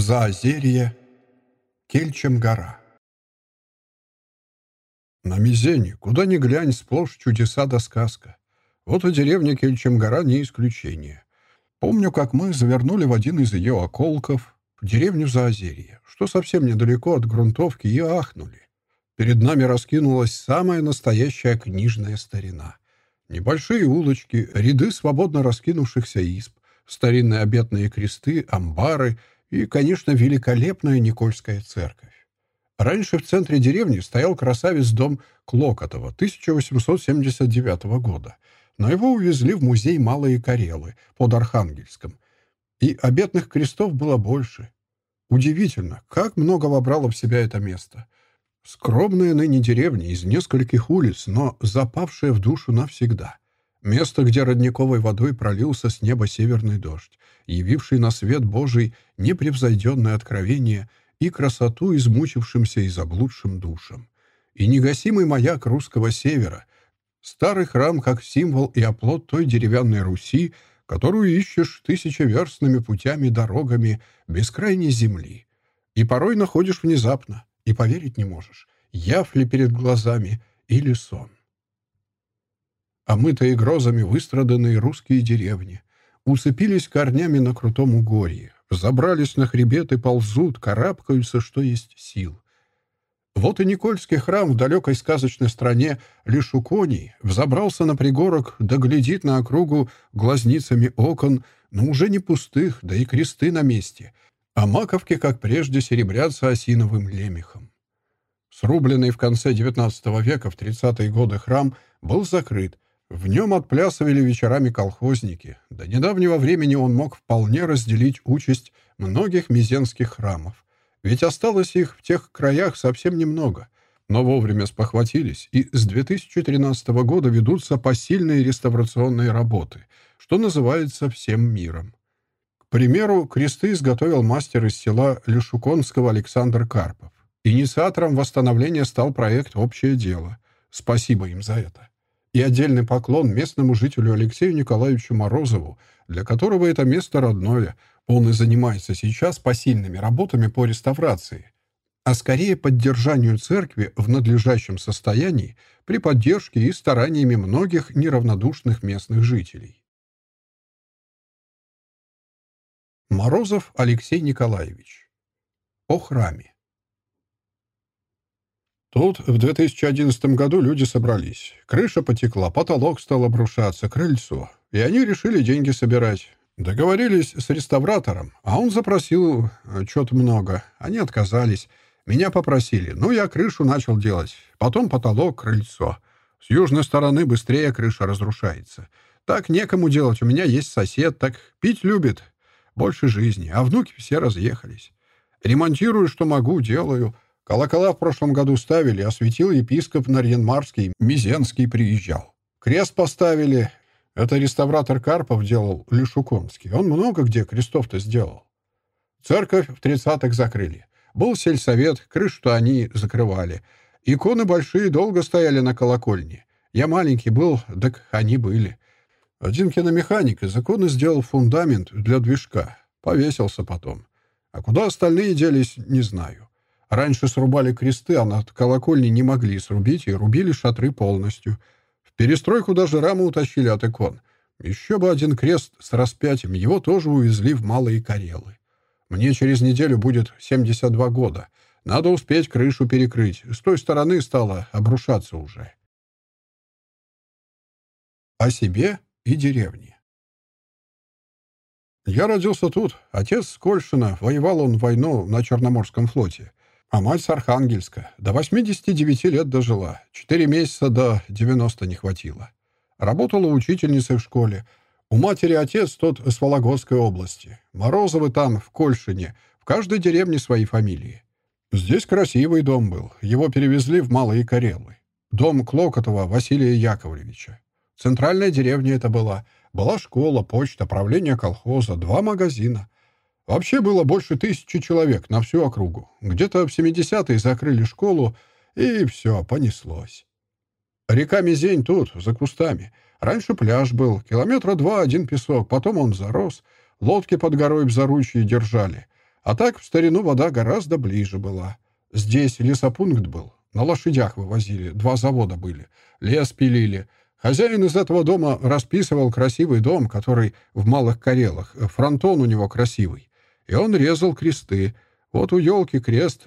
Заозерье, Кельчем гора. На Мизене, куда ни глянь, сплошь чудеса да сказка. Вот и деревня Кельчем гора не исключение. Помню, как мы завернули в один из ее околков, в деревню Заозерье, что совсем недалеко от грунтовки, и ахнули. Перед нами раскинулась самая настоящая книжная старина. Небольшие улочки, ряды свободно раскинувшихся исп, старинные обетные кресты, амбары и, конечно, великолепная Никольская церковь. Раньше в центре деревни стоял красавец дом Клокотова 1879 года, но его увезли в музей Малые Карелы под Архангельском. И обетных крестов было больше. Удивительно, как много вобрало в себя это место. Скромная ныне деревня из нескольких улиц, но запавшая в душу навсегда. Место, где родниковой водой пролился с неба северный дождь, явивший на свет Божий непревзойденное откровение и красоту измучившимся и заблудшим душам. И негасимый маяк русского севера, старый храм как символ и оплот той деревянной Руси, которую ищешь тысячеверстными путями, дорогами бескрайней земли. И порой находишь внезапно, и поверить не можешь, яв ли перед глазами или сон омытые грозами выстраданные русские деревни, уцепились корнями на крутом угорье, забрались на хребет и ползут, карабкаются, что есть сил. Вот и Никольский храм в далекой сказочной стране Лишуконий взобрался на пригорок, да глядит на округу глазницами окон, но уже не пустых, да и кресты на месте, а маковки, как прежде, серебрятся осиновым лемехом. Срубленный в конце XIX века в 30-е годы храм был закрыт, в нем отплясывали вечерами колхозники. До недавнего времени он мог вполне разделить участь многих мизенских храмов. Ведь осталось их в тех краях совсем немного. Но вовремя спохватились, и с 2013 года ведутся посильные реставрационные работы, что называется всем миром. К примеру, кресты изготовил мастер из села Лешуконского Александр Карпов. Инициатором восстановления стал проект «Общее дело». Спасибо им за это и отдельный поклон местному жителю Алексею Николаевичу Морозову, для которого это место родное. Он и занимается сейчас посильными работами по реставрации, а скорее поддержанию церкви в надлежащем состоянии при поддержке и стараниями многих неравнодушных местных жителей. Морозов Алексей Николаевич. О храме. Тут в 2011 году люди собрались. Крыша потекла, потолок стал обрушаться, крыльцо. И они решили деньги собирать. Договорились с реставратором, а он запросил э, что-то много. Они отказались. Меня попросили. Ну, я крышу начал делать. Потом потолок, крыльцо. С южной стороны быстрее крыша разрушается. Так некому делать. У меня есть сосед, так пить любит. Больше жизни. А внуки все разъехались. Ремонтирую, что могу, делаю. Колокола в прошлом году ставили, осветил епископ Нарьенмарский, Мизенский приезжал. Крест поставили. Это реставратор Карпов делал Лешуконский. Он много где крестов-то сделал. Церковь в тридцатых закрыли. Был сельсовет, крышу-то они закрывали. Иконы большие долго стояли на колокольне. Я маленький был, так они были. Один киномеханик из иконы сделал фундамент для движка. Повесился потом. А куда остальные делись, не знаю. Раньше срубали кресты, а над колокольней не могли срубить и рубили шатры полностью. В перестройку даже раму утащили от икон. Еще бы один крест с распятием, его тоже увезли в Малые Карелы. Мне через неделю будет 72 года. Надо успеть крышу перекрыть. С той стороны стало обрушаться уже. О себе и деревне. Я родился тут. Отец с Кольшина. Воевал он войну на Черноморском флоте. А мать с Архангельска. До 89 лет дожила. Четыре месяца до 90 не хватило. Работала учительницей в школе. У матери отец тот с Вологодской области. Морозовы там, в Кольшине. В каждой деревне свои фамилии. Здесь красивый дом был. Его перевезли в Малые Карелы. Дом Клокотова Василия Яковлевича. Центральная деревня это была. Была школа, почта, правление колхоза, два магазина. Вообще было больше тысячи человек на всю округу. Где-то в 70-е закрыли школу, и все, понеслось. Река Мизень тут, за кустами. Раньше пляж был, километра два один песок, потом он зарос, лодки под горой в заручье держали. А так в старину вода гораздо ближе была. Здесь лесопункт был. На лошадях вывозили. Два завода были. Лес пилили. Хозяин из этого дома расписывал красивый дом, который в Малых Карелах. Фронтон у него красивый. И он резал кресты. Вот у елки крест.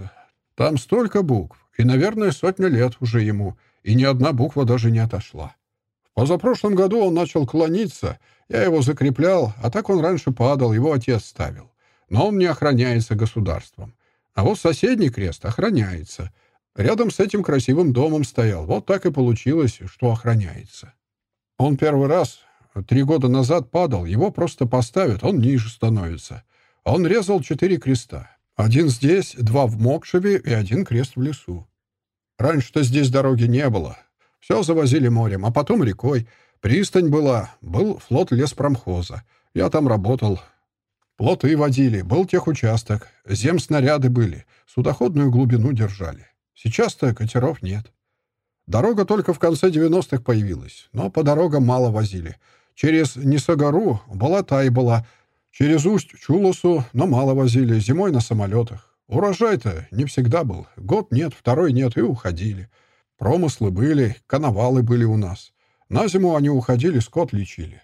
Там столько букв. И, наверное, сотня лет уже ему. И ни одна буква даже не отошла. В позапрошлом году он начал клониться. Я его закреплял, а так он раньше падал, его отец ставил. Но он не охраняется государством. А вот соседний крест охраняется. Рядом с этим красивым домом стоял. Вот так и получилось, что охраняется. Он первый раз три года назад падал, его просто поставят, он ниже становится. Он резал четыре креста. Один здесь, два в Мокшеве и один крест в лесу. Раньше-то здесь дороги не было. Все завозили морем, а потом рекой. Пристань была, был флот леспромхоза. Я там работал. Плоты водили, был техучасток, земснаряды были, судоходную глубину держали. Сейчас-то катеров нет. Дорога только в конце 90-х появилась, но по дорогам мало возили. Через Нисогору болота и была, через Усть-Чулусу, но мало возили, зимой на самолетах. Урожай-то не всегда был. Год нет, второй нет, и уходили. Промыслы были, коновалы были у нас. На зиму они уходили, скот лечили.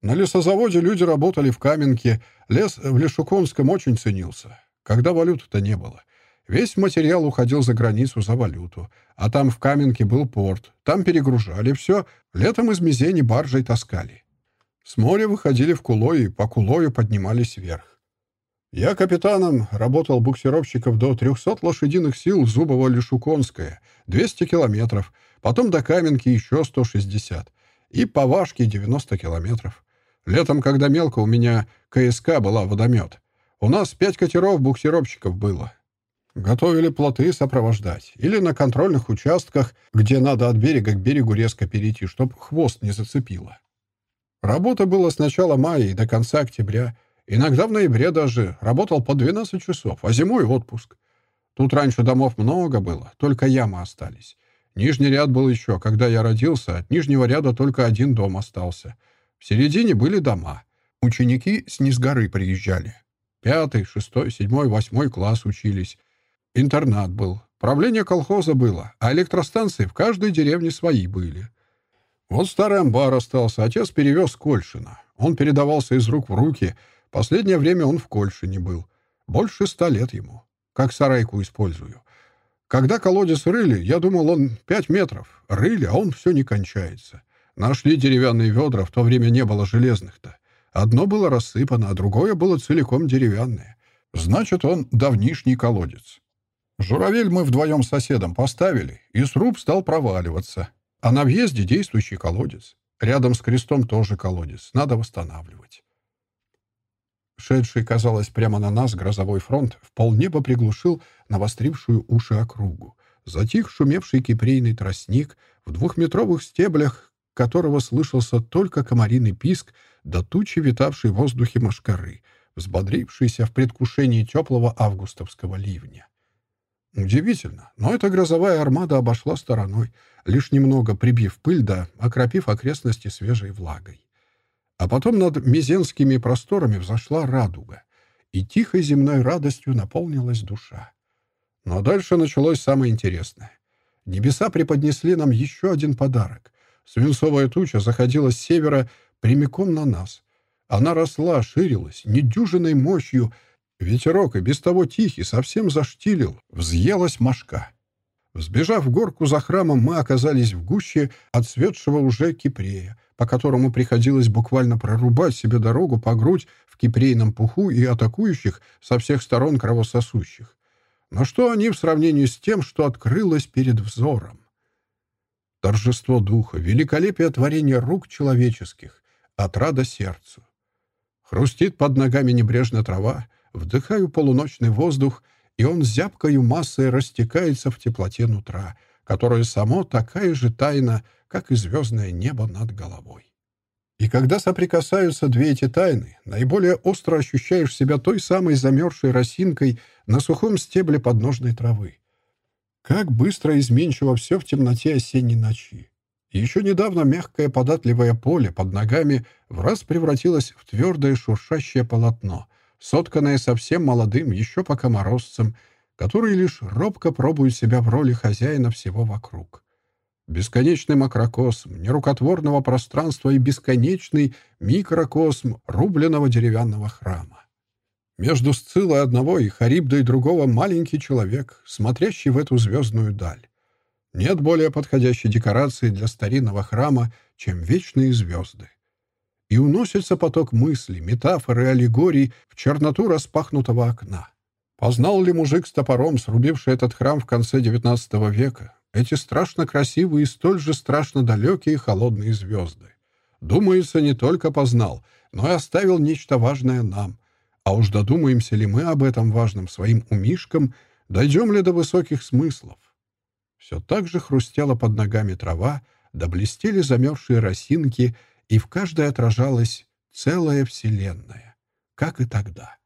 На лесозаводе люди работали в Каменке, лес в Лешуконском очень ценился. Когда валюты-то не было. Весь материал уходил за границу за валюту. А там в Каменке был порт. Там перегружали все. Летом из Мизени баржей таскали. С моря выходили в Кулой и по Кулою поднимались вверх. Я капитаном работал буксировщиков до 300 лошадиных сил Зубово-Лешуконское, 200 километров, потом до Каменки еще 160, и по Вашке 90 километров. Летом, когда мелко, у меня КСК была водомет. У нас пять катеров буксировщиков было. Готовили плоты сопровождать. Или на контрольных участках, где надо от берега к берегу резко перейти, чтобы хвост не зацепило. Работа была с начала мая и до конца октября. Иногда в ноябре даже. Работал по 12 часов, а зимой отпуск. Тут раньше домов много было, только ямы остались. Нижний ряд был еще. Когда я родился, от нижнего ряда только один дом остался. В середине были дома. Ученики с низгоры приезжали. Пятый, шестой, седьмой, восьмой класс учились. Интернат был. Правление колхоза было, а электростанции в каждой деревне свои были. Вот старый амбар остался, отец перевез Кольшина. Он передавался из рук в руки. Последнее время он в Кольшине был. Больше ста лет ему. Как сарайку использую. Когда колодец рыли, я думал, он пять метров. Рыли, а он все не кончается. Нашли деревянные ведра, в то время не было железных-то. Одно было рассыпано, а другое было целиком деревянное. Значит, он давнишний колодец. Журавель мы вдвоем соседом поставили, и сруб стал проваливаться. А на въезде действующий колодец. Рядом с крестом тоже колодец. Надо восстанавливать. Шедший, казалось, прямо на нас грозовой фронт в полнеба приглушил навострившую уши округу. Затих шумевший кипрейный тростник, в двухметровых стеблях которого слышался только комариный писк да тучи, витавшей в воздухе машкары, взбодрившиеся в предвкушении теплого августовского ливня. Удивительно, но эта грозовая армада обошла стороной, лишь немного прибив пыль да окропив окрестности свежей влагой. А потом над мизенскими просторами взошла радуга, и тихой земной радостью наполнилась душа. Но дальше началось самое интересное. Небеса преподнесли нам еще один подарок. Свинцовая туча заходила с севера прямиком на нас. Она росла, ширилась, недюжиной мощью, Ветерок, и без того тихий, совсем заштилил, взъелась мошка. Взбежав в горку за храмом, мы оказались в гуще отцветшего уже кипрея, по которому приходилось буквально прорубать себе дорогу по грудь в кипрейном пуху и атакующих со всех сторон кровососущих. Но что они в сравнении с тем, что открылось перед взором? Торжество духа, великолепие творения рук человеческих, отрада сердцу. Хрустит под ногами небрежно трава, Вдыхаю полуночный воздух, и он зябкою массой растекается в теплоте нутра, которое само такая же тайна, как и звездное небо над головой. И когда соприкасаются две эти тайны, наиболее остро ощущаешь себя той самой замерзшей росинкой на сухом стебле подножной травы. Как быстро изменчиво все в темноте осенней ночи. еще недавно мягкое податливое поле под ногами в раз превратилось в твердое шуршащее полотно, сотканное совсем молодым, еще пока морозцем, который лишь робко пробует себя в роли хозяина всего вокруг. Бесконечный макрокосм нерукотворного пространства и бесконечный микрокосм рубленого деревянного храма. Между Сцилой одного и Харибдой другого маленький человек, смотрящий в эту звездную даль. Нет более подходящей декорации для старинного храма, чем вечные звезды. И уносится поток мыслей, метафор и аллегорий в черноту распахнутого окна. Познал ли мужик с топором, срубивший этот храм в конце XIX века, эти страшно красивые и столь же страшно далекие холодные звезды? Думается, не только познал, но и оставил нечто важное нам. А уж додумаемся ли мы об этом важном своим умишкам, дойдем ли до высоких смыслов? Все так же хрустела под ногами трава, да блестели замерзшие росинки, и в каждой отражалась целая вселенная, как и тогда.